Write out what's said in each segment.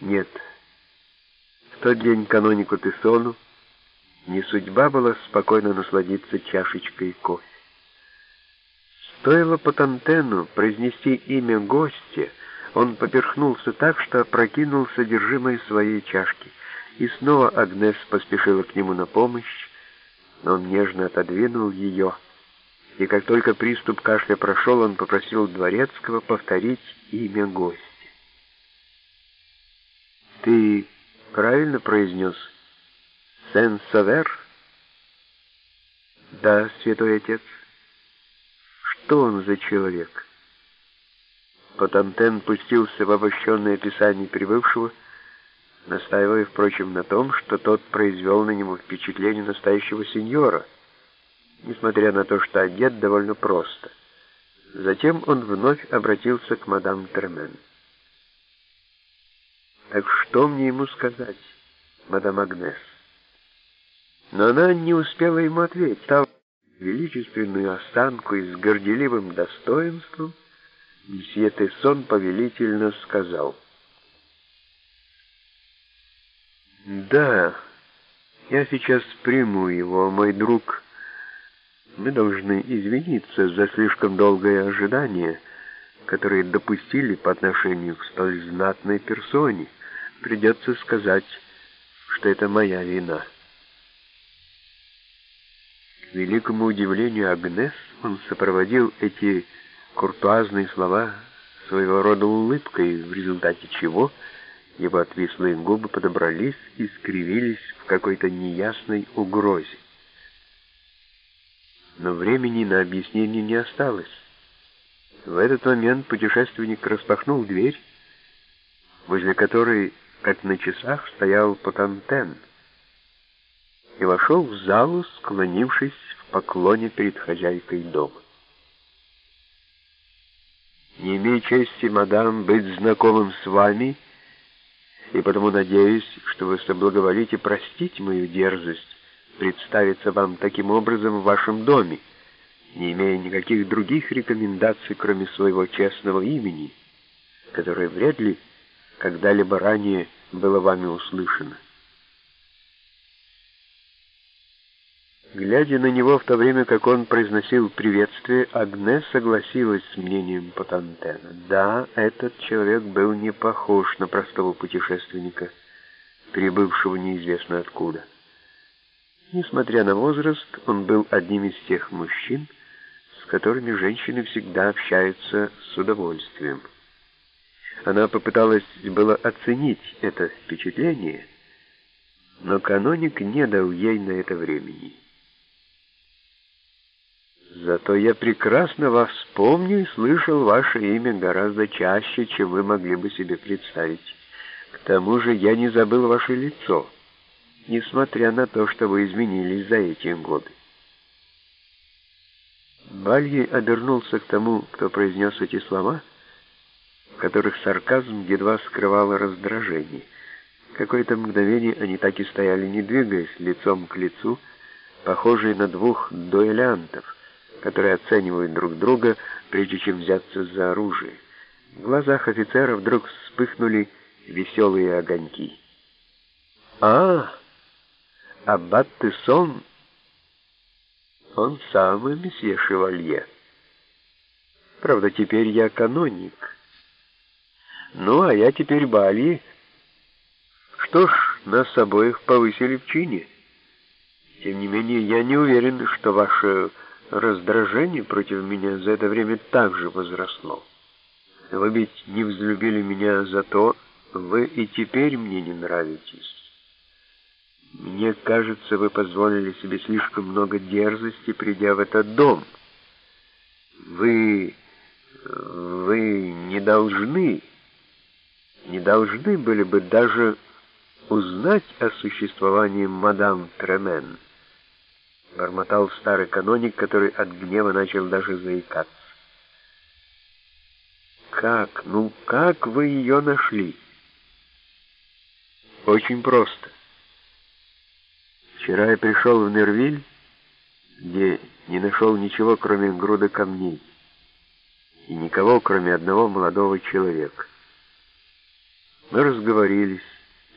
Нет. В тот день канонику Тессону не судьба была спокойно насладиться чашечкой кофе. Стоило Патантену произнести имя гостя, он поперхнулся так, что опрокинул содержимое своей чашки. И снова Агнес поспешила к нему на помощь, но он нежно отодвинул ее, и как только приступ кашля прошел, он попросил Дворецкого повторить имя гостя. «Ты правильно произнес Сен-Савер?» «Да, святой отец». «Что он за человек?» Потантен пустился в обобщенное описание прибывшего, настаивая, впрочем, на том, что тот произвел на него впечатление настоящего сеньора, несмотря на то, что одет довольно просто. Затем он вновь обратился к мадам Термен. «Так что мне ему сказать, мадам Агнес?» Но она не успела ему ответить. Став величественную осанку и с горделивым достоинством, Месье Тессон повелительно сказал. «Да, я сейчас приму его, мой друг. Мы должны извиниться за слишком долгое ожидание, которое допустили по отношению к столь знатной персоне. Придется сказать, что это моя вина». К великому удивлению Агнес он сопроводил эти куртуазные слова своего рода улыбкой, в результате чего его отвислые губы подобрались и скривились в какой-то неясной угрозе. Но времени на объяснение не осталось. В этот момент путешественник распахнул дверь, возле которой, как на часах, стоял Потантен, и вошел в залу, склонившись в поклоне перед хозяйкой дома. Не имею чести, мадам, быть знакомым с вами, и потому надеюсь, что вы соблаговолите простить мою дерзость, представиться вам таким образом в вашем доме, не имея никаких других рекомендаций, кроме своего честного имени, которое вряд ли когда-либо ранее было вами услышано. Глядя на него в то время, как он произносил приветствие, Агне согласилась с мнением Патантена. Да, этот человек был не похож на простого путешественника, прибывшего неизвестно откуда. Несмотря на возраст, он был одним из тех мужчин, с которыми женщины всегда общаются с удовольствием. Она попыталась было оценить это впечатление, но каноник не дал ей на это времени. Зато я прекрасно вас помню и слышал ваше имя гораздо чаще, чем вы могли бы себе представить. К тому же я не забыл ваше лицо, несмотря на то, что вы изменились за эти годы. Бальи обернулся к тому, кто произнес эти слова, в которых сарказм едва скрывал раздражение. Какое-то мгновение они так и стояли, не двигаясь, лицом к лицу, похожие на двух дуэлянтов — которые оценивают друг друга, прежде чем взяться за оружие. В глазах офицера вдруг вспыхнули веселые огоньки. «А, аббат Тессон, он самый месье Шевалье. Правда, теперь я каноник. Ну, а я теперь Бали. Что ж, нас обоих повысили в чине. Тем не менее, я не уверен, что ваше Раздражение против меня за это время также возросло. Вы ведь не взлюбили меня за то, вы и теперь мне не нравитесь. Мне кажется, вы позволили себе слишком много дерзости, придя в этот дом. Вы... вы не должны... не должны были бы даже узнать о существовании мадам Тремен бормотал старый каноник, который от гнева начал даже заикаться. «Как? Ну как вы ее нашли?» «Очень просто. Вчера я пришел в Нервиль, где не нашел ничего, кроме груда камней, и никого, кроме одного молодого человека. Мы разговорились.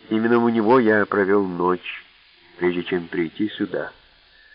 Именно у него я провел ночь, прежде чем прийти сюда.